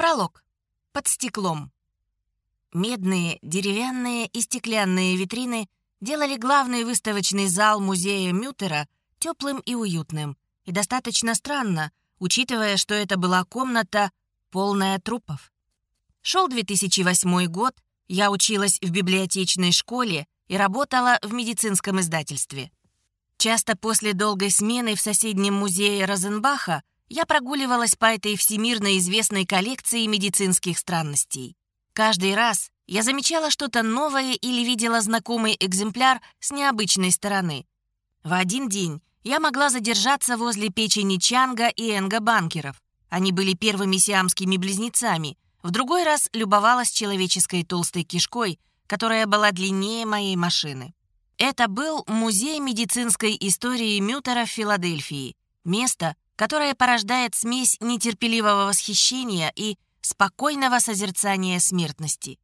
Пролог. Под стеклом. Медные, деревянные и стеклянные витрины делали главный выставочный зал музея Мютера теплым и уютным. И достаточно странно, учитывая, что это была комната, полная трупов. Шел 2008 год, я училась в библиотечной школе и работала в медицинском издательстве. Часто после долгой смены в соседнем музее Розенбаха я прогуливалась по этой всемирно известной коллекции медицинских странностей. Каждый раз я замечала что-то новое или видела знакомый экземпляр с необычной стороны. В один день я могла задержаться возле печени Чанга и Энга Банкеров. Они были первыми сиамскими близнецами. В другой раз любовалась человеческой толстой кишкой, которая была длиннее моей машины. Это был музей медицинской истории Мютера в Филадельфии. Место, которое порождает смесь нетерпеливого восхищения и спокойного созерцания смертности.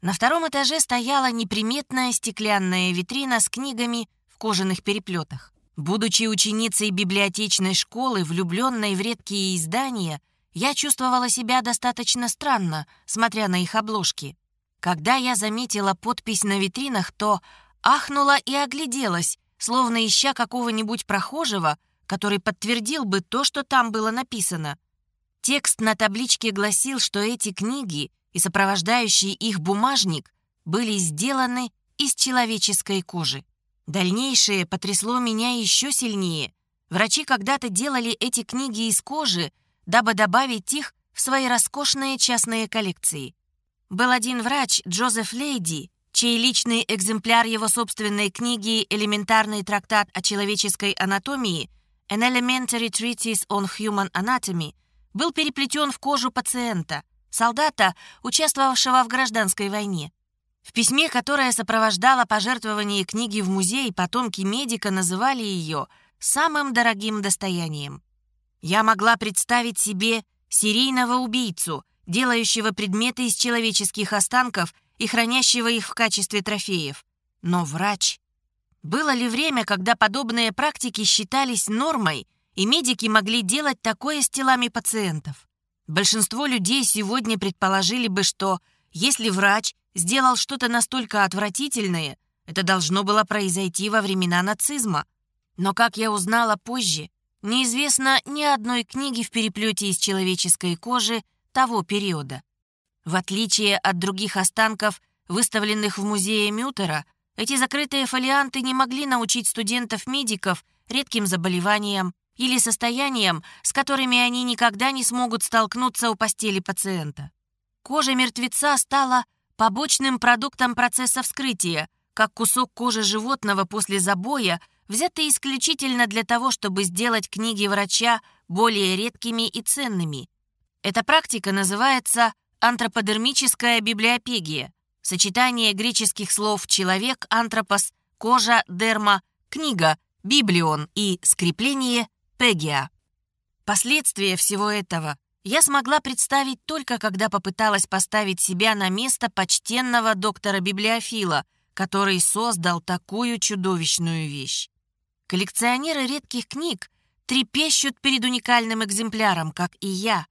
На втором этаже стояла неприметная стеклянная витрина с книгами в кожаных переплетах. Будучи ученицей библиотечной школы, влюбленной в редкие издания, я чувствовала себя достаточно странно, смотря на их обложки. Когда я заметила подпись на витринах, то ахнула и огляделась, словно ища какого-нибудь прохожего, который подтвердил бы то, что там было написано. Текст на табличке гласил, что эти книги и сопровождающий их бумажник были сделаны из человеческой кожи. Дальнейшее потрясло меня еще сильнее. Врачи когда-то делали эти книги из кожи, дабы добавить их в свои роскошные частные коллекции. Был один врач, Джозеф Лейди, чей личный экземпляр его собственной книги «Элементарный трактат о человеческой анатомии» An Elementary Treatise on Human Anatomy был переплетен в кожу пациента, солдата, участвовавшего в гражданской войне. В письме, которое сопровождало пожертвование книги в музей, потомки медика называли ее самым дорогим достоянием. Я могла представить себе серийного убийцу, делающего предметы из человеческих останков и хранящего их в качестве трофеев. Но врач было ли время, когда подобные практики считались нормой, и медики могли делать такое с телами пациентов? Большинство людей сегодня предположили бы, что если врач сделал что-то настолько отвратительное, это должно было произойти во времена нацизма. Но, как я узнала позже, неизвестно ни одной книги в переплете из человеческой кожи того периода. В отличие от других останков, выставленных в музее Мютера, эти закрытые фолианты не могли научить студентов-медиков редким заболеваниям или состояниям, с которыми они никогда не смогут столкнуться у постели пациента. Кожа мертвеца стала побочным продуктом процесса вскрытия, как кусок кожи животного после забоя, взятый исключительно для того, чтобы сделать книги врача более редкими и ценными. Эта практика называется антроподермическая библиопегия, Сочетание греческих слов «человек», «антропос», «кожа», «дерма», «книга», «библион» и «скрепление» «пегия». Последствия всего этого я смогла представить только когда попыталась поставить себя на место почтенного доктора-библиофила, который создал такую чудовищную вещь. Коллекционеры редких книг трепещут перед уникальным экземпляром, как и я.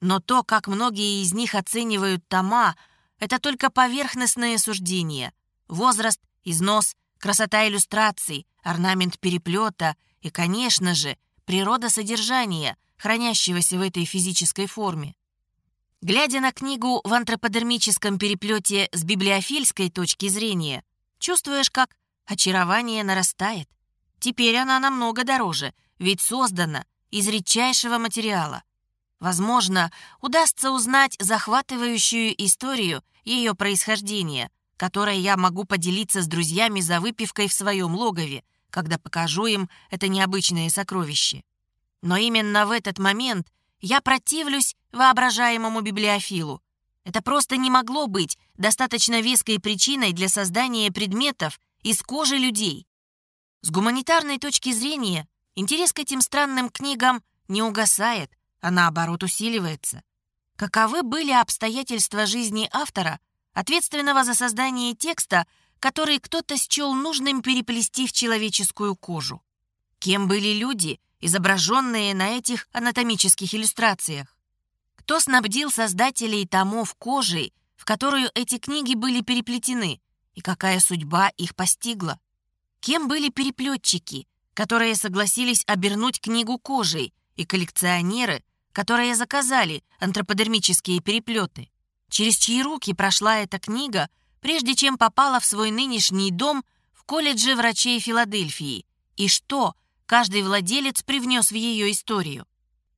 Но то, как многие из них оценивают тома, это только поверхностное суждение. Возраст, износ, красота иллюстраций, орнамент переплета и, конечно же, природа содержания, хранящегося в этой физической форме. Глядя на книгу в антроподермическом переплете с библиофильской точки зрения, чувствуешь, как очарование нарастает. Теперь она намного дороже, ведь создана из редчайшего материала. Возможно, удастся узнать захватывающую историю ее происхождения, которой я могу поделиться с друзьями за выпивкой в своем логове, когда покажу им это необычное сокровище. Но именно в этот момент я противлюсь воображаемому библиофилу. Это просто не могло быть достаточно веской причиной для создания предметов из кожи людей. С гуманитарной точки зрения интерес к этим странным книгам не угасает, а наоборот усиливается. Каковы были обстоятельства жизни автора, ответственного за создание текста, который кто-то счел нужным переплести в человеческую кожу? Кем были люди, изображенные на этих анатомических иллюстрациях? Кто снабдил создателей томов кожей, в которую эти книги были переплетены, и какая судьба их постигла? Кем были переплетчики, которые согласились обернуть книгу кожей, и коллекционеры, которые заказали антроподермические переплеты? Через чьи руки прошла эта книга, прежде чем попала в свой нынешний дом в колледже врачей Филадельфии? И что каждый владелец привнес в ее историю?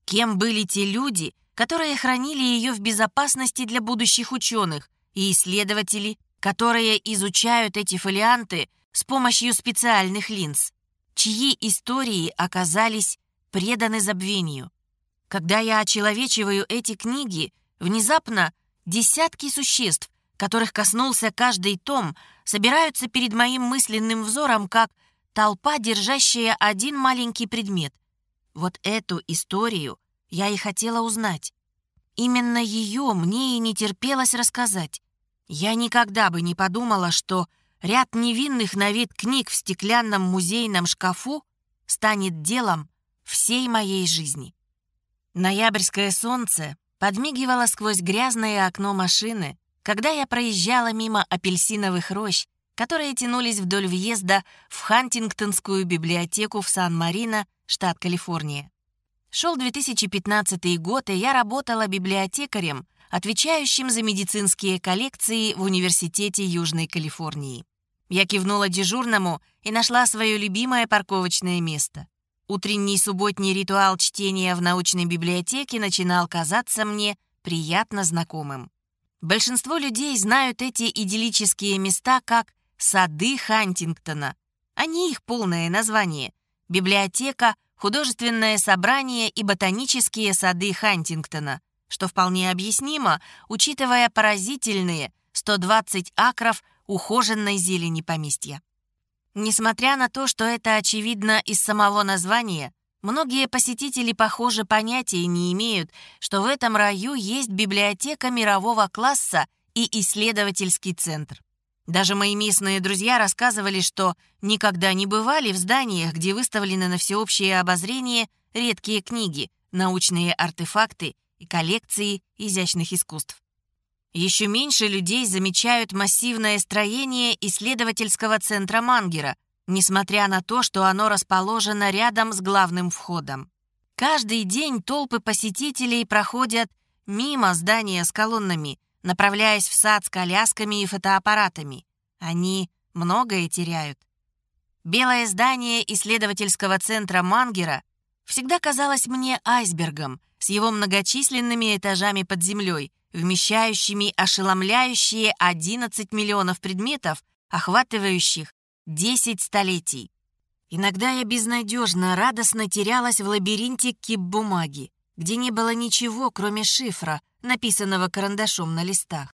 Кем были те люди, которые хранили ее в безопасности для будущих ученых и исследователей, которые изучают эти фолианты с помощью специальных линз, чьи истории оказались преданы забвению. Когда я очеловечиваю эти книги, внезапно десятки существ, которых коснулся каждый том, собираются перед моим мысленным взором как толпа, держащая один маленький предмет. Вот эту историю я и хотела узнать. Именно ее мне и не терпелось рассказать. Я никогда бы не подумала, что ряд невинных на вид книг в стеклянном музейном шкафу станет делом всей моей жизни. Ноябрьское солнце подмигивало сквозь грязное окно машины, когда я проезжала мимо апельсиновых рощ, которые тянулись вдоль въезда в Хантингтонскую библиотеку в Сан-Марино, штат Калифорния. Шел 2015 год, и я работала библиотекарем, отвечающим за медицинские коллекции в Университете Южной Калифорнии. Я кивнула дежурному и нашла свое любимое парковочное место. Утренний субботний ритуал чтения в научной библиотеке начинал казаться мне приятно знакомым. Большинство людей знают эти идиллические места как «сады Хантингтона». Они их полное название. Библиотека художественное собрание и ботанические сады Хантингтона, что вполне объяснимо, учитывая поразительные 120 акров ухоженной зелени поместья. Несмотря на то, что это очевидно из самого названия, многие посетители, похоже, понятия не имеют, что в этом раю есть библиотека мирового класса и исследовательский центр. Даже мои местные друзья рассказывали, что никогда не бывали в зданиях, где выставлены на всеобщее обозрение редкие книги, научные артефакты и коллекции изящных искусств. Еще меньше людей замечают массивное строение исследовательского центра Мангера, несмотря на то, что оно расположено рядом с главным входом. Каждый день толпы посетителей проходят мимо здания с колоннами – направляясь в сад с колясками и фотоаппаратами. Они многое теряют. Белое здание исследовательского центра Мангера всегда казалось мне айсбергом с его многочисленными этажами под землей, вмещающими ошеломляющие 11 миллионов предметов, охватывающих 10 столетий. Иногда я безнадежно, радостно терялась в лабиринте кип-бумаги, где не было ничего, кроме шифра, написанного карандашом на листах.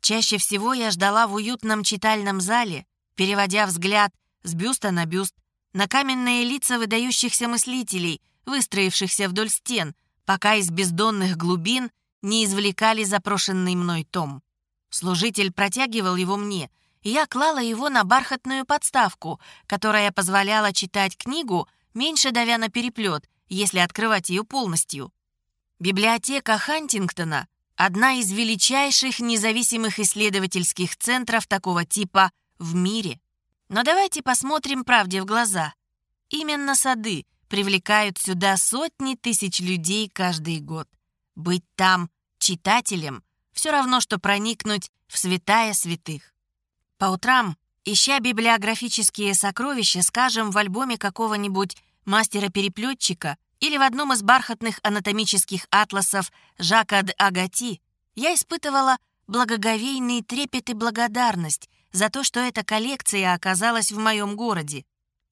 Чаще всего я ждала в уютном читальном зале, переводя взгляд с бюста на бюст, на каменные лица выдающихся мыслителей, выстроившихся вдоль стен, пока из бездонных глубин не извлекали запрошенный мной том. Служитель протягивал его мне, и я клала его на бархатную подставку, которая позволяла читать книгу, меньше давя на переплет, если открывать ее полностью. Библиотека Хантингтона — одна из величайших независимых исследовательских центров такого типа в мире. Но давайте посмотрим правде в глаза. Именно сады привлекают сюда сотни тысяч людей каждый год. Быть там читателем все равно, что проникнуть в святая святых. По утрам, ища библиографические сокровища, скажем, в альбоме какого-нибудь мастера-переплетчика или в одном из бархатных анатомических атласов Жака де Агати, я испытывала благоговейный трепет и благодарность за то, что эта коллекция оказалась в моем городе,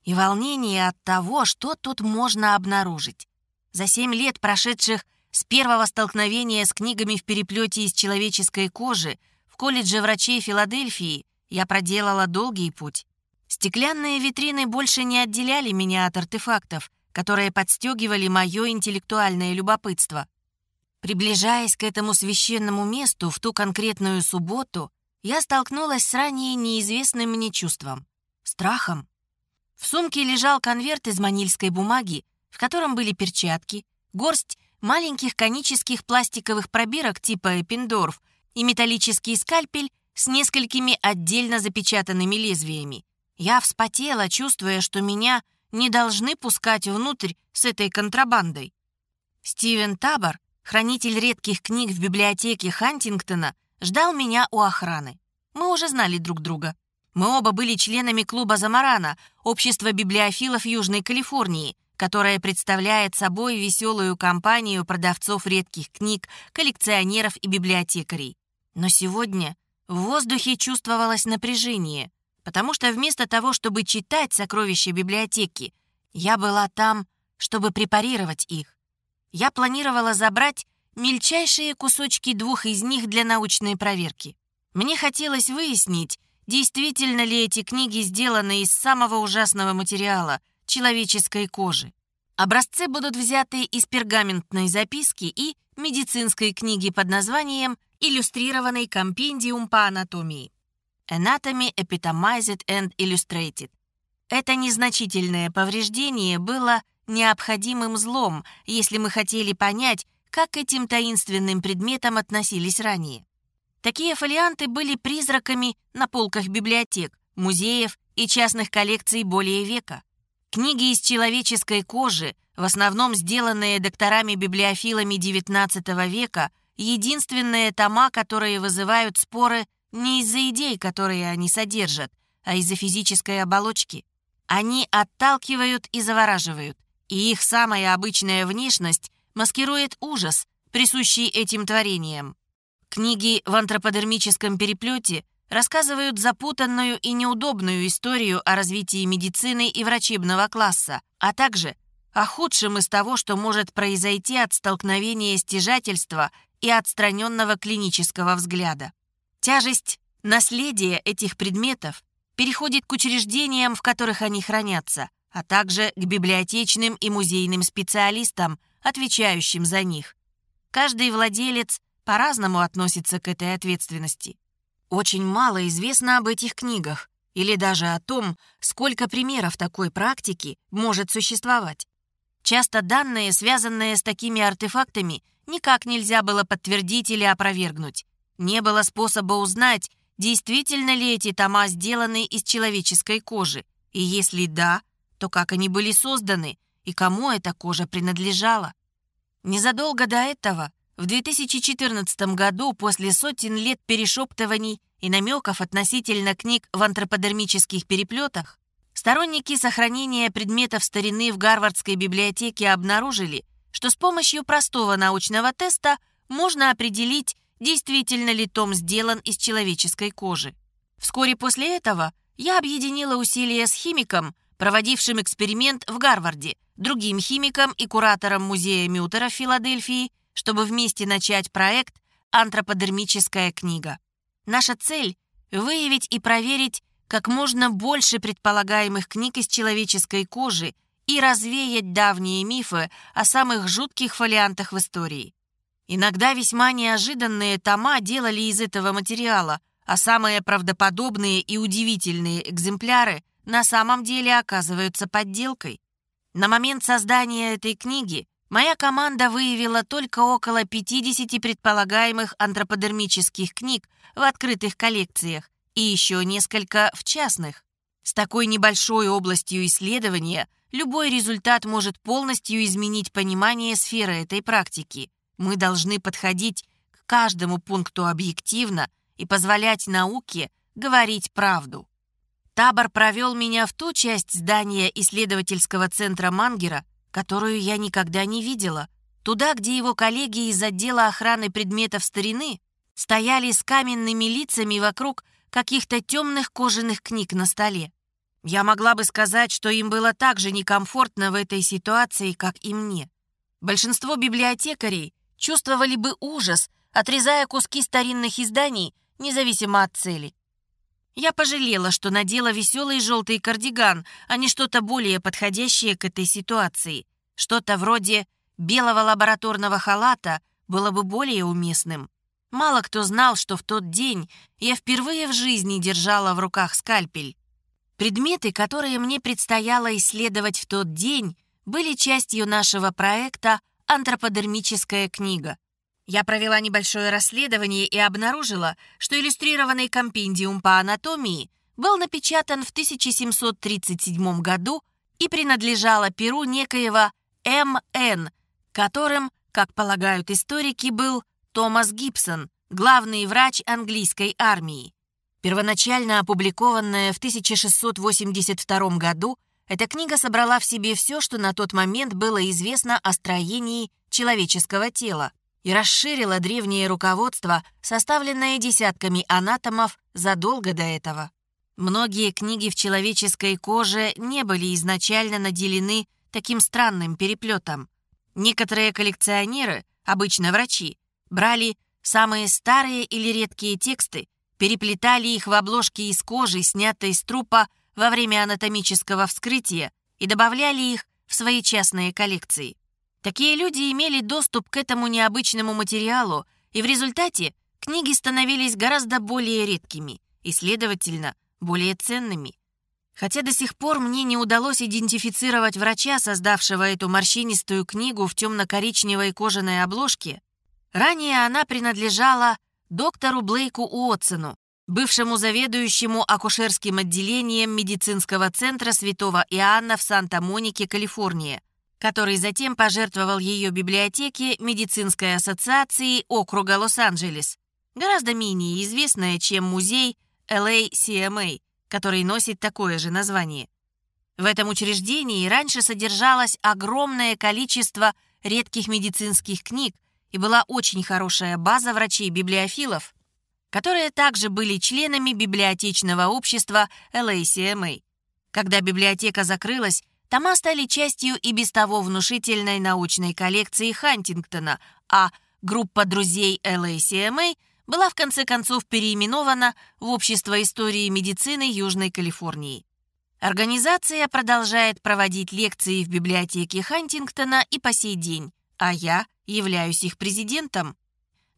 и волнение от того, что тут можно обнаружить. За семь лет, прошедших с первого столкновения с книгами в переплете из человеческой кожи в колледже врачей Филадельфии, я проделала долгий путь. Стеклянные витрины больше не отделяли меня от артефактов — которые подстегивали мое интеллектуальное любопытство. Приближаясь к этому священному месту в ту конкретную субботу, я столкнулась с ранее неизвестным мне чувством — страхом. В сумке лежал конверт из манильской бумаги, в котором были перчатки, горсть маленьких конических пластиковых пробирок типа Эппендорф и металлический скальпель с несколькими отдельно запечатанными лезвиями. Я вспотела, чувствуя, что меня не должны пускать внутрь с этой контрабандой. Стивен Табор, хранитель редких книг в библиотеке Хантингтона, ждал меня у охраны. Мы уже знали друг друга. Мы оба были членами клуба «Замарана», общества библиофилов Южной Калифорнии, которое представляет собой веселую компанию продавцов редких книг, коллекционеров и библиотекарей. Но сегодня в воздухе чувствовалось напряжение, потому что вместо того, чтобы читать сокровища библиотеки, я была там, чтобы препарировать их. Я планировала забрать мельчайшие кусочки двух из них для научной проверки. Мне хотелось выяснить, действительно ли эти книги сделаны из самого ужасного материала — человеческой кожи. Образцы будут взяты из пергаментной записки и медицинской книги под названием «Иллюстрированный компендиум по анатомии». Anatomy Epitomized and Illustrated. Это незначительное повреждение было необходимым злом, если мы хотели понять, как к этим таинственным предметам относились ранее. Такие фолианты были призраками на полках библиотек, музеев и частных коллекций более века. Книги из человеческой кожи, в основном сделанные докторами-библиофилами XIX века, единственные тома, которые вызывают споры не из-за идей, которые они содержат, а из-за физической оболочки. Они отталкивают и завораживают, и их самая обычная внешность маскирует ужас, присущий этим творениям. Книги в антроподермическом переплете рассказывают запутанную и неудобную историю о развитии медицины и врачебного класса, а также о худшем из того, что может произойти от столкновения стяжательства и отстраненного клинического взгляда. Тяжесть наследия этих предметов переходит к учреждениям, в которых они хранятся, а также к библиотечным и музейным специалистам, отвечающим за них. Каждый владелец по-разному относится к этой ответственности. Очень мало известно об этих книгах или даже о том, сколько примеров такой практики может существовать. Часто данные, связанные с такими артефактами, никак нельзя было подтвердить или опровергнуть. Не было способа узнать, действительно ли эти тома сделаны из человеческой кожи, и если да, то как они были созданы и кому эта кожа принадлежала. Незадолго до этого в 2014 году, после сотен лет перешептываний и намеков относительно книг в антроподермических переплетах, сторонники сохранения предметов старины в Гарвардской библиотеке обнаружили, что с помощью простого научного теста можно определить, действительно ли том сделан из человеческой кожи. Вскоре после этого я объединила усилия с химиком, проводившим эксперимент в Гарварде, другим химиком и куратором музея Мютера в Филадельфии чтобы вместе начать проект «Антроподермическая книга». Наша цель — выявить и проверить как можно больше предполагаемых книг из человеческой кожи и развеять давние мифы о самых жутких фолиантах в истории. Иногда весьма неожиданные тома делали из этого материала, а самые правдоподобные и удивительные экземпляры на самом деле оказываются подделкой. На момент создания этой книги Моя команда выявила только около 50 предполагаемых антроподермических книг в открытых коллекциях и еще несколько в частных. С такой небольшой областью исследования любой результат может полностью изменить понимание сферы этой практики. Мы должны подходить к каждому пункту объективно и позволять науке говорить правду. Табор провел меня в ту часть здания исследовательского центра Мангера, которую я никогда не видела. Туда, где его коллеги из отдела охраны предметов старины стояли с каменными лицами вокруг каких-то темных кожаных книг на столе. Я могла бы сказать, что им было так же некомфортно в этой ситуации, как и мне. Большинство библиотекарей чувствовали бы ужас, отрезая куски старинных изданий, независимо от цели. Я пожалела, что надела веселый желтый кардиган, а не что-то более подходящее к этой ситуации. Что-то вроде белого лабораторного халата было бы более уместным. Мало кто знал, что в тот день я впервые в жизни держала в руках скальпель. Предметы, которые мне предстояло исследовать в тот день, были частью нашего проекта антроподермическая книга. Я провела небольшое расследование и обнаружила, что иллюстрированный компендиум по анатомии был напечатан в 1737 году и принадлежала перу некоего М.Н., которым, как полагают историки, был Томас Гибсон, главный врач английской армии. Первоначально опубликованная в 1682 году, эта книга собрала в себе все, что на тот момент было известно о строении человеческого тела и расширила древнее руководство, составленное десятками анатомов задолго до этого. Многие книги в человеческой коже не были изначально наделены таким странным переплетом. Некоторые коллекционеры, обычно врачи, брали самые старые или редкие тексты, переплетали их в обложки из кожи, снятой с трупа во время анатомического вскрытия, и добавляли их в свои частные коллекции. Такие люди имели доступ к этому необычному материалу, и в результате книги становились гораздо более редкими и, следовательно, более ценными. Хотя до сих пор мне не удалось идентифицировать врача, создавшего эту морщинистую книгу в темно-коричневой кожаной обложке, ранее она принадлежала доктору Блейку Уотсону, бывшему заведующему акушерским отделением медицинского центра Святого Иоанна в Санта-Монике, Калифорния, который затем пожертвовал ее библиотеке Медицинской ассоциации округа Лос-Анджелес, гораздо менее известная, чем музей LACMA, который носит такое же название. В этом учреждении раньше содержалось огромное количество редких медицинских книг и была очень хорошая база врачей-библиофилов, которые также были членами библиотечного общества LACMA. Когда библиотека закрылась, Тома стали частью и без того внушительной научной коллекции Хантингтона, а группа друзей LACMA была в конце концов переименована в Общество истории медицины Южной Калифорнии. Организация продолжает проводить лекции в библиотеке Хантингтона и по сей день, а я являюсь их президентом.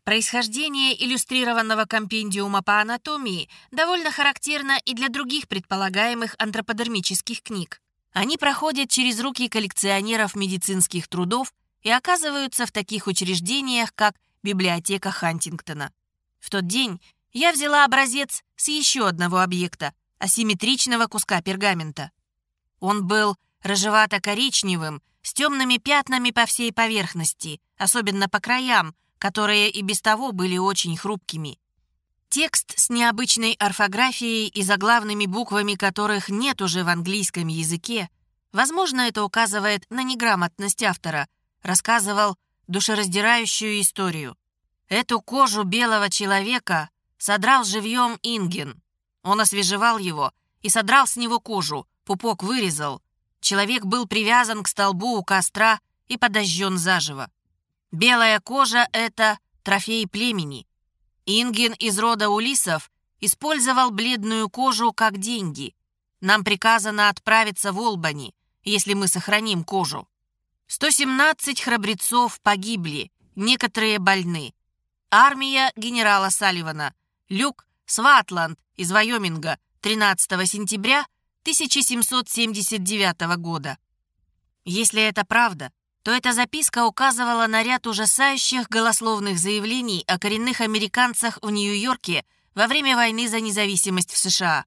Происхождение иллюстрированного компендиума по анатомии довольно характерно и для других предполагаемых антроподермических книг. Они проходят через руки коллекционеров медицинских трудов и оказываются в таких учреждениях, как библиотека Хантингтона. В тот день я взяла образец с еще одного объекта, асимметричного куска пергамента. Он был рыжевато-коричневым, с темными пятнами по всей поверхности, особенно по краям, которые и без того были очень хрупкими. Текст с необычной орфографией и заглавными буквами которых нет уже в английском языке, возможно, это указывает на неграмотность автора, рассказывал душераздирающую историю. Эту кожу белого человека содрал живьем Инген. Он освежевал его и содрал с него кожу, пупок вырезал. Человек был привязан к столбу у костра и подожжен заживо. Белая кожа — это трофей племени — Инген из рода Улисов использовал бледную кожу как деньги. Нам приказано отправиться в Олбани, если мы сохраним кожу. 117 храбрецов погибли, некоторые больны. Армия генерала Салливана. Люк Сватланд из Вайоминга 13 сентября 1779 года. Если это правда, то эта записка указывала на ряд ужасающих голословных заявлений о коренных американцах в Нью-Йорке во время войны за независимость в США.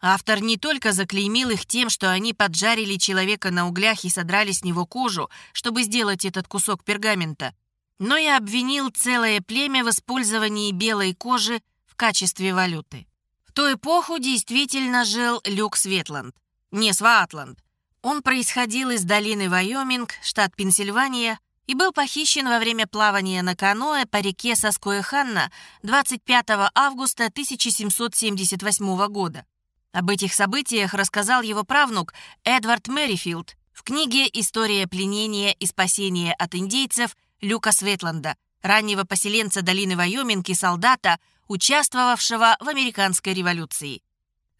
Автор не только заклеймил их тем, что они поджарили человека на углях и содрали с него кожу, чтобы сделать этот кусок пергамента, но и обвинил целое племя в использовании белой кожи в качестве валюты. В ту эпоху действительно жил Люк Светланд, не Сватланд, он происходил из долины Вайоминг, штат Пенсильвания, и был похищен во время плавания на каноэ по реке Соскоеханна 25 августа 1778 года. Об этих событиях рассказал его правнук Эдвард Мэрифилд в книге «История пленения и спасения от индейцев» Люка Светланда, раннего поселенца долины Вайоминг и солдата, участвовавшего в американской революции.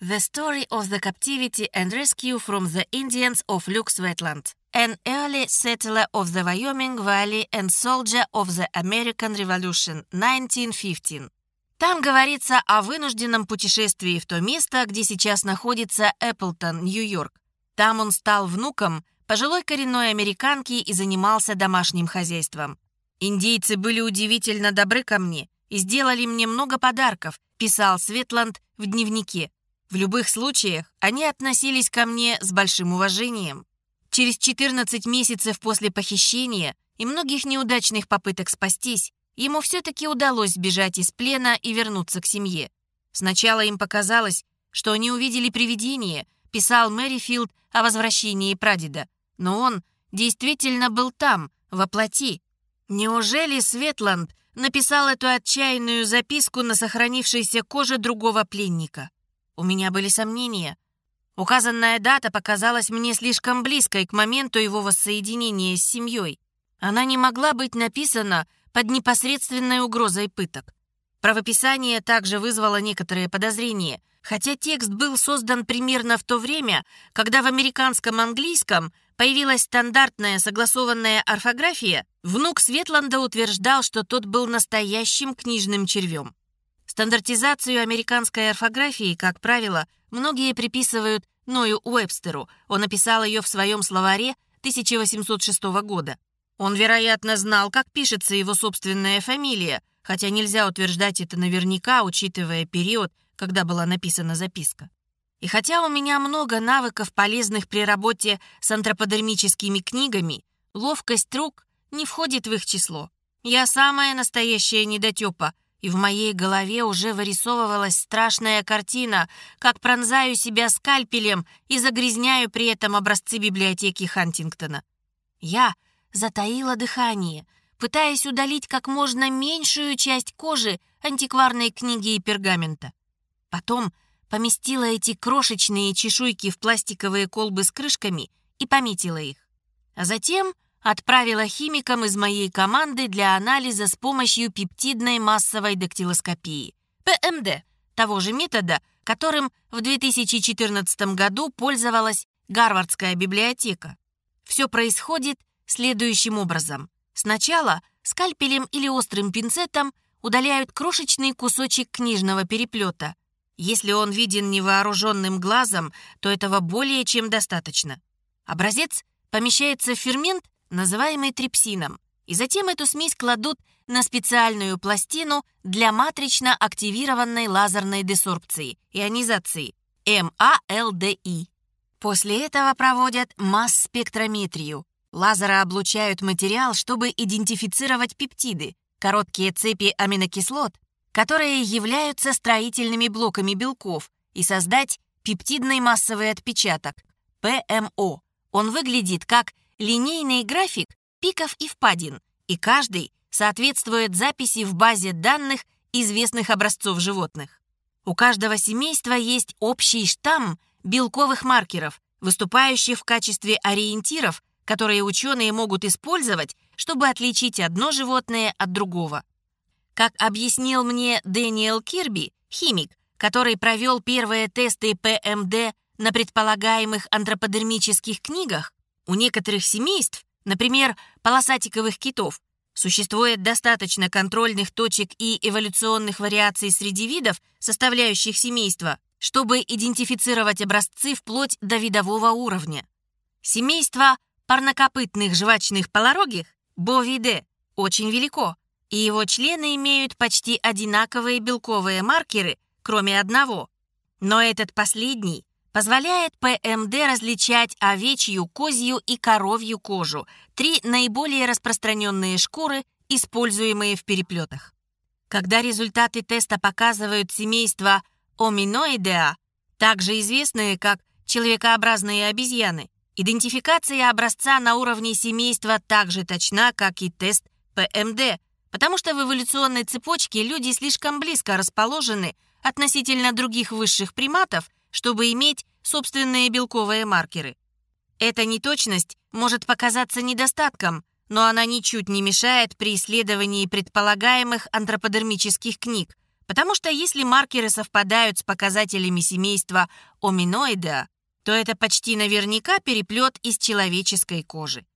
The Story of the Captivity and Rescue from the Indians of Luke Svetland, an early settler of the Wyoming Valley and soldier of the American Revolution, 1915. Там говорится о вынужденном путешествии в то место, где сейчас находится Эпплтон, Нью-Йорк. Там он стал внуком пожилой коренной американки и занимался домашним хозяйством. «Индейцы были удивительно добры ко мне и сделали мне много подарков», писал Светланд в дневнике. В любых случаях они относились ко мне с большим уважением. Через 14 месяцев после похищения и многих неудачных попыток спастись, ему все-таки удалось сбежать из плена и вернуться к семье. Сначала им показалось, что они увидели привидение, писал Мэрифилд о возвращении прадеда. Но он действительно был там, во плоти. Неужели Светланд написал эту отчаянную записку на сохранившейся коже другого пленника? У меня были сомнения. Указанная дата показалась мне слишком близкой к моменту его воссоединения с семьей. Она не могла быть написана под непосредственной угрозой пыток. Правописание также вызвало некоторые подозрения, хотя текст был создан примерно в то время, когда в американском английском появилась стандартная согласованная орфография, внук Светланда утверждал, что тот был настоящим книжным червем. Стандартизацию американской орфографии, как правило, многие приписывают Ною Уэбстеру. Он написал ее в своем словаре 1806 года. Он, вероятно, знал, как пишется его собственная фамилия, хотя нельзя утверждать это наверняка, учитывая период, когда была написана записка. И хотя у меня много навыков, полезных при работе с антроподермическими книгами, ловкость рук не входит в их число. Я самая настоящая недотепа — и в моей голове уже вырисовывалась страшная картина, как пронзаю себя скальпелем и загрязняю при этом образцы библиотеки Хантингтона. Я затаила дыхание, пытаясь удалить как можно меньшую часть кожи антикварной книги и пергамента. Потом поместила эти крошечные чешуйки в пластиковые колбы с крышками и пометила их. А затем отправила химикам из моей команды для анализа с помощью пептидной массовой дактилоскопии, ПМД, того же метода, которым в 2014 году пользовалась Гарвардская библиотека. Все происходит следующим образом. Сначала скальпелем или острым пинцетом удаляют крошечный кусочек книжного переплета. Если он виден невооруженным глазом, то этого более чем достаточно. Образец помещается в фермент называемый трипсином, и затем эту смесь кладут на специальную пластину для матрично активированной лазерной десорбции, ионизации, МАЛДИ. После этого проводят масс-спектрометрию. Лазеры облучают материал, чтобы идентифицировать пептиды, короткие цепи аминокислот, которые являются строительными блоками белков, и создать пептидный массовый отпечаток, ПМО. Он выглядит как линейный график пиков и впадин, и каждый соответствует записи в базе данных известных образцов животных. У каждого семейства есть общий штамм белковых маркеров, выступающих в качестве ориентиров, которые ученые могут использовать, чтобы отличить одно животное от другого. Как объяснил мне Дэниел Кирби, химик, который провел первые тесты ПМД на предполагаемых антроподермических книгах, у некоторых семейств, например, полосатиковых китов, существует достаточно контрольных точек и эволюционных вариаций среди видов, составляющих семейство, чтобы идентифицировать образцы вплоть до видового уровня. Семейство парнокопытных жвачных полорогих, бовиде, очень велико, и его члены имеют почти одинаковые белковые маркеры, кроме одного. Но этот последний позволяет ПМД различать овечью, козью и коровью кожу, три наиболее распространенные шкуры, используемые в переплетах. Когда результаты теста показывают семейство Оминоидеа, также известные как человекообразные обезьяны, идентификация образца на уровне семейства так же точна, как и тест ПМД, потому что в эволюционной цепочке люди слишком близко расположены относительно других высших приматов, чтобы иметь собственные белковые маркеры. Эта неточность может показаться недостатком, но она ничуть не мешает при исследовании предполагаемых антроподермических книг, потому что если маркеры совпадают с показателями семейства оминоида, то это почти наверняка переплет из человеческой кожи.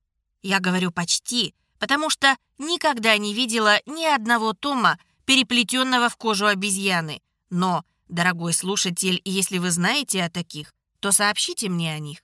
Я говорю «почти», потому что никогда не видела ни одного тома, переплетенного в кожу обезьяны, но Дорогой слушатель, если вы знаете о таких, то сообщите мне о них.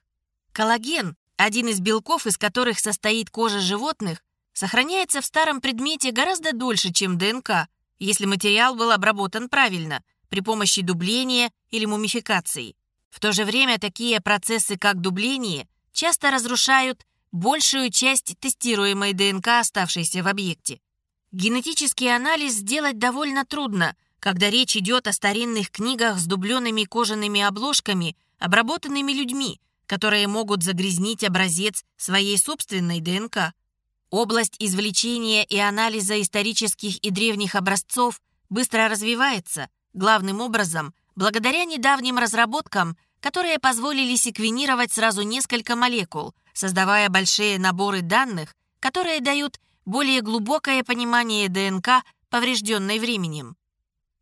Коллаген один из белков, из которых состоит кожа животных, сохраняется в старом предмете гораздо дольше, чем ДНК, если материал был обработан правильно, при помощи дубления или мумификации. В то же время такие процессы, как дубление, часто разрушают большую часть тестируемой ДНК, оставшейся в объекте. Генетический анализ сделать довольно трудно, когда речь идет о старинных книгах с дубленными кожаными обложками, обработанными людьми, которые могут загрязнить образец своей собственной ДНК. Область извлечения и анализа исторических и древних образцов быстро развивается, главным образом, благодаря недавним разработкам, которые позволили секвенировать сразу несколько молекул, создавая большие наборы данных, которые дают более глубокое понимание ДНК, поврежденной временем.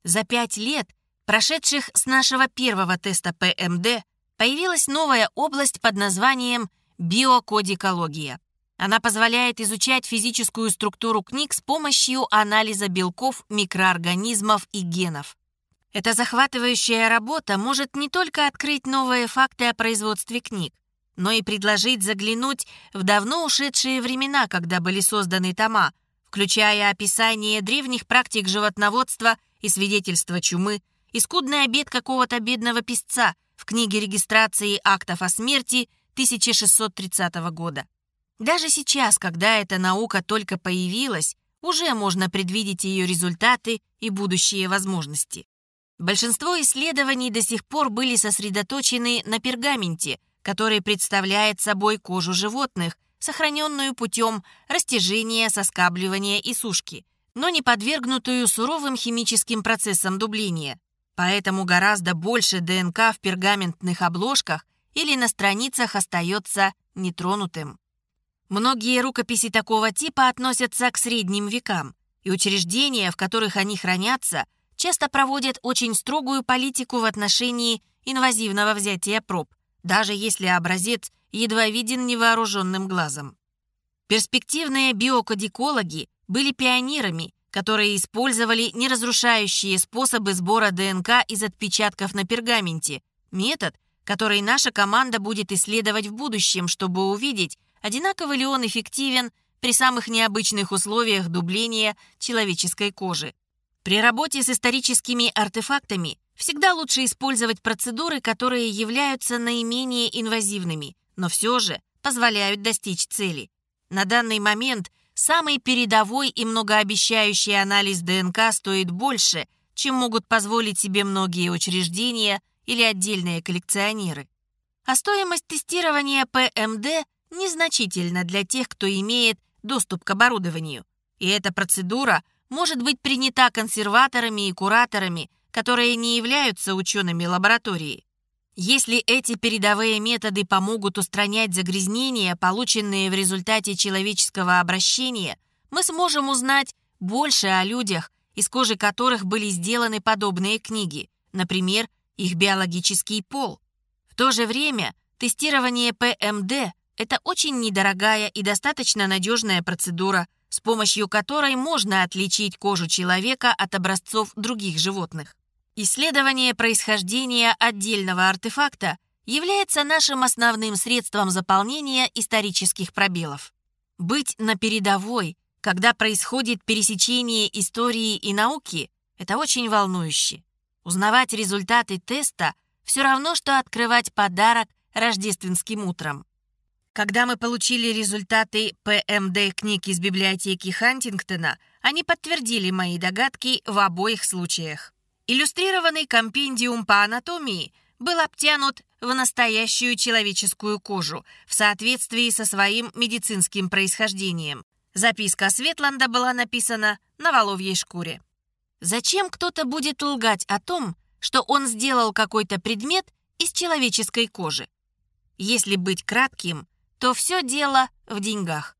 За пять лет, прошедших с нашего первого теста ПМД, появилась новая область под названием биокодикология. Она позволяет изучать физическую структуру книг с помощью анализа белков, микроорганизмов и генов. Эта захватывающая работа может не только открыть новые факты о производстве книг, но и предложить заглянуть в давно ушедшие времена, когда были созданы тома, включая описание древних практик животноводства и свидетельства чумы, и скудный обед какого-то бедного писца в книге регистрации актов о смерти 1630 года. Даже сейчас, когда эта наука только появилась, уже можно предвидеть ее результаты и будущие возможности. Большинство исследований до сих пор были сосредоточены на пергаменте, который представляет собой кожу животных, сохраненную путем растяжения, соскабливания и сушки, но не подвергнутую суровым химическим процессам дубления. Поэтому гораздо больше ДНК в пергаментных обложках или на страницах остается нетронутым. Многие рукописи такого типа относятся к средним векам, и учреждения, в которых они хранятся, часто проводят очень строгую политику в отношении инвазивного взятия проб, даже если образец едва виден невооруженным глазом. Перспективные биокодикологи были пионерами, которые использовали неразрушающие способы сбора ДНК из отпечатков на пергаменте, метод, который наша команда будет исследовать в будущем, чтобы увидеть, одинаково ли он эффективен при самых необычных условиях дубления человеческой кожи. При работе с историческими артефактами Всегда лучше использовать процедуры, которые являются наименее инвазивными, но все же позволяют достичь цели. На данный момент самый передовой и многообещающий анализ ДНК стоит больше, чем могут позволить себе многие учреждения или отдельные коллекционеры. А стоимость тестирования ПМД незначительна для тех, кто имеет доступ к оборудованию. И эта процедура может быть принята консерваторами и кураторами которые не являются учеными лаборатории. Если эти передовые методы помогут устранять загрязнения, полученные в результате человеческого обращения, мы сможем узнать больше о людях, из кожи которых были сделаны подобные книги, например, их биологический пол. В то же время тестирование ПМД – это очень недорогая и достаточно надежная процедура, с помощью которой можно отличить кожу человека от образцов других животных. Исследование происхождения отдельного артефакта является нашим основным средством заполнения исторических пробелов. Быть на передовой, когда происходит пересечение истории и науки, это очень волнующе. Узнавать результаты теста все равно, что открывать подарок рождественским утром. Когда мы получили результаты ПМД книг из библиотеки Хантингтона, они подтвердили мои догадки в обоих случаях. Иллюстрированный компендиум по анатомии был обтянут в настоящую человеческую кожу в соответствии со своим медицинским происхождением. Записка Светланда была написана на воловьей шкуре. Зачем кто-то будет лгать о том, что он сделал какой-то предмет из человеческой кожи? Если быть кратким, то все дело в деньгах.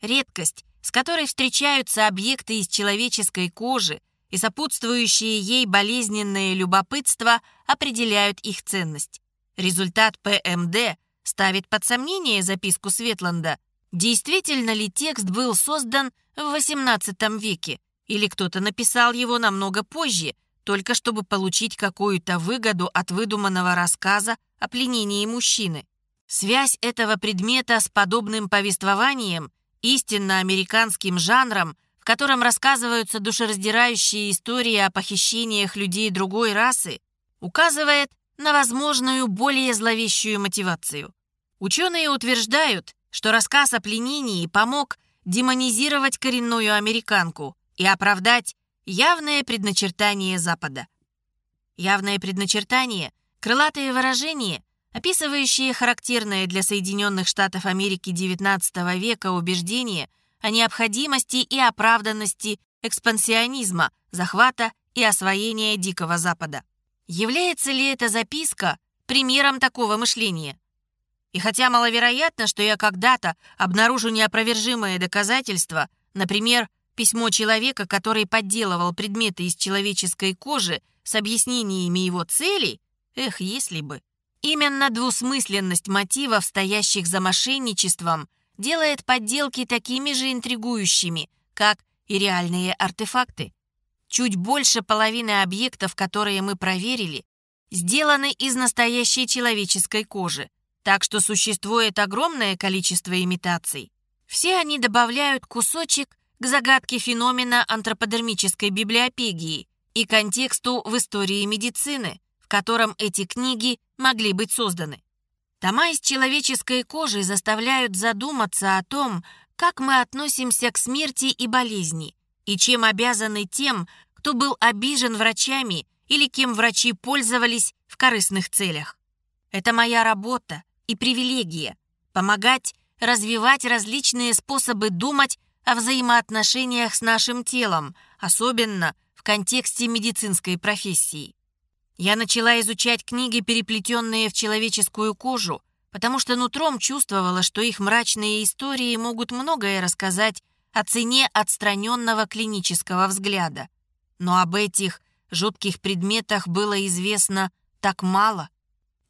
Редкость, с которой встречаются объекты из человеческой кожи, и сопутствующее ей болезненное любопытство определяют их ценность. Результат ПМД ставит под сомнение записку Светланда. Действительно ли текст был создан в XVIII веке, или кто-то написал его намного позже, только чтобы получить какую-то выгоду от выдуманного рассказа о пленении мужчины? Связь этого предмета с подобным повествованием, истинно американским жанром, в котором рассказываются душераздирающие истории о похищениях людей другой расы, указывает на возможную более зловещую мотивацию. Ученые утверждают, что рассказ о пленении помог демонизировать коренную американку и оправдать явное предначертание Запада. Явное предначертание – крылатое выражение, описывающее характерное для Соединенных Штатов Америки XIX века убеждение о необходимости и оправданности экспансионизма, захвата и освоения Дикого Запада. Является ли эта записка примером такого мышления? И хотя маловероятно, что я когда-то обнаружу неопровержимое доказательство, например, письмо человека, который подделывал предметы из человеческой кожи с объяснениями его целей, эх, если бы. Именно двусмысленность мотивов, стоящих за мошенничеством, делает подделки такими же интригующими, как и реальные артефакты. Чуть больше половины объектов, которые мы проверили, сделаны из настоящей человеческой кожи так что существует огромное количество имитаций. Все они добавляют кусочек к загадке феномена антроподермической библиопегии и контексту в истории медицины, в котором эти книги могли быть созданы. Тома из человеческой кожи заставляют задуматься о том, как мы относимся к смерти и болезни, и чем обязаны тем, кто был обижен врачами или кем врачи пользовались в корыстных целях. Это моя работа, и привилегия – помогать развивать различные способы думать о взаимоотношениях с нашим телом, особенно в контексте медицинской профессии. Я начала изучать книги, переплетенные в человеческую кожу, потому что нутром чувствовала, что их мрачные истории могут многое рассказать о цене отстраненного клинического взгляда. Но об этих жутких предметах было известно так мало.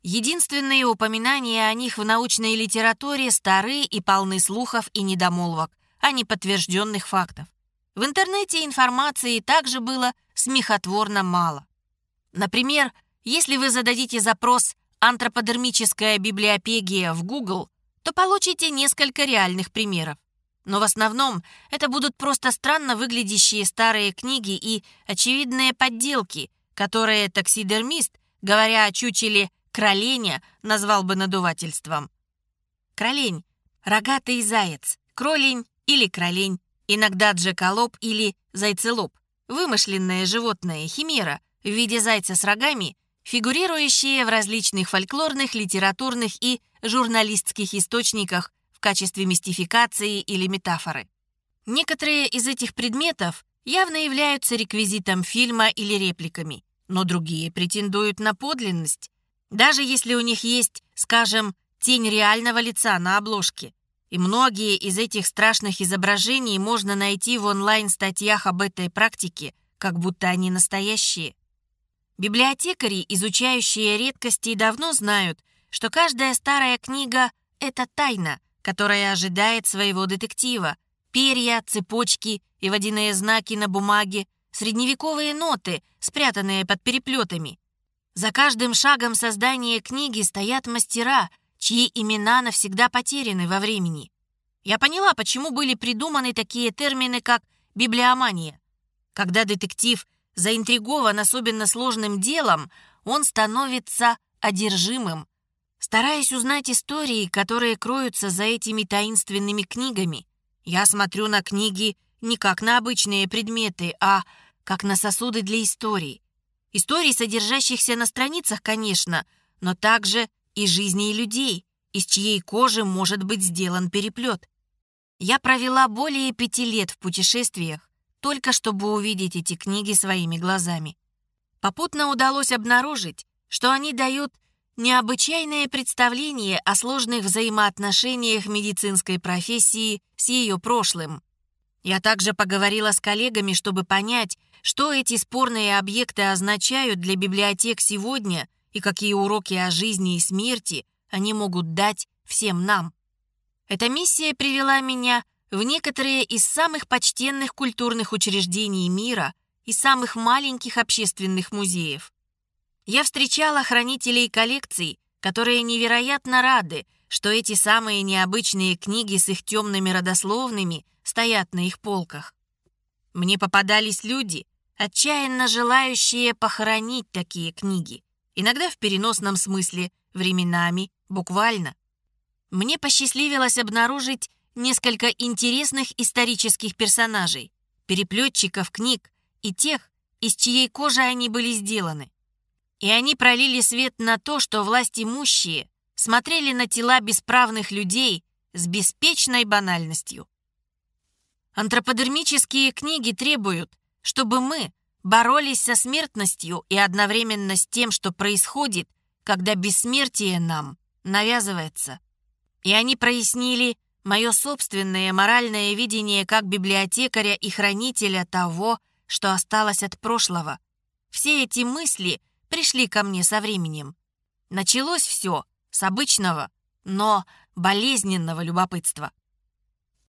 Единственные упоминания о них в научной литературе стары и полны слухов и недомолвок, а не подтвержденных фактов. В интернете информации также было смехотворно мало. Например, если вы зададите запрос «антроподермическая библиопегия» в Google, то получите несколько реальных примеров. Но в основном это будут просто странно выглядящие старые книги и очевидные подделки, которые таксидермист, говоря о чучеле Кроленя назвал бы надувательством. Кролень — рогатый заяц, кролень или кролень, иногда джеколоп или зайцелоп, вымышленное животное, химера в виде зайца с рогами, фигурирующие в различных фольклорных, литературных и журналистских источниках в качестве мистификации или метафоры. Некоторые из этих предметов явно являются реквизитом фильма или репликами, но другие претендуют на подлинность, даже если у них есть, скажем, тень реального лица на обложке. И многие из этих страшных изображений можно найти в онлайн-статьях об этой практике, как будто они настоящие. Библиотекари, изучающие редкости, давно знают, что каждая старая книга — это тайна, которая ожидает своего детектива. Перья, цепочки и водяные знаки на бумаге, средневековые ноты, спрятанные под переплетами — за каждым шагом создания книги стоят мастера, чьи имена навсегда потеряны во времени. Я поняла, почему были придуманы такие термины, как библиомания. Когда детектив заинтригован особенно сложным делом, он становится одержимым. Стараясь узнать истории, которые кроются за этими таинственными книгами, я смотрю на книги не как на обычные предметы, а как на сосуды для историй. Историй, содержащихся на страницах, конечно, но также и жизней людей, из чьей кожи может быть сделан переплет. Я провела более пяти лет в путешествиях, только чтобы увидеть эти книги своими глазами. Попутно удалось обнаружить, что они дают необычайное представление о сложных взаимоотношениях медицинской профессии с ее прошлым. Я также поговорила с коллегами, чтобы понять, что эти спорные объекты означают для библиотек сегодня и какие уроки о жизни и смерти они могут дать всем нам. Эта миссия привела меня в некоторые из самых почтенных культурных учреждений мира и самых маленьких общественных музеев. Я встречала хранителей коллекций, которые невероятно рады, что эти самые необычные книги с их темными родословными стоят на их полках. Мне попадались люди, отчаянно желающие похоронить такие книги, иногда в переносном смысле, временами, буквально. Мне посчастливилось обнаружить несколько интересных исторических персонажей, переплетчиков книг и тех, из чьей кожи они были сделаны. И они пролили свет на то, что власть имущие смотрели на тела бесправных людей с беспечной банальностью. Антроподермические книги требуют, чтобы мы боролись со смертностью и одновременно с тем, что происходит, когда бессмертие нам навязывается. И они прояснили мое собственное моральное видение как библиотекаря и хранителя того, что осталось от прошлого. Все эти мысли пришли ко мне со временем. Началось все с обычного, но болезненного любопытства.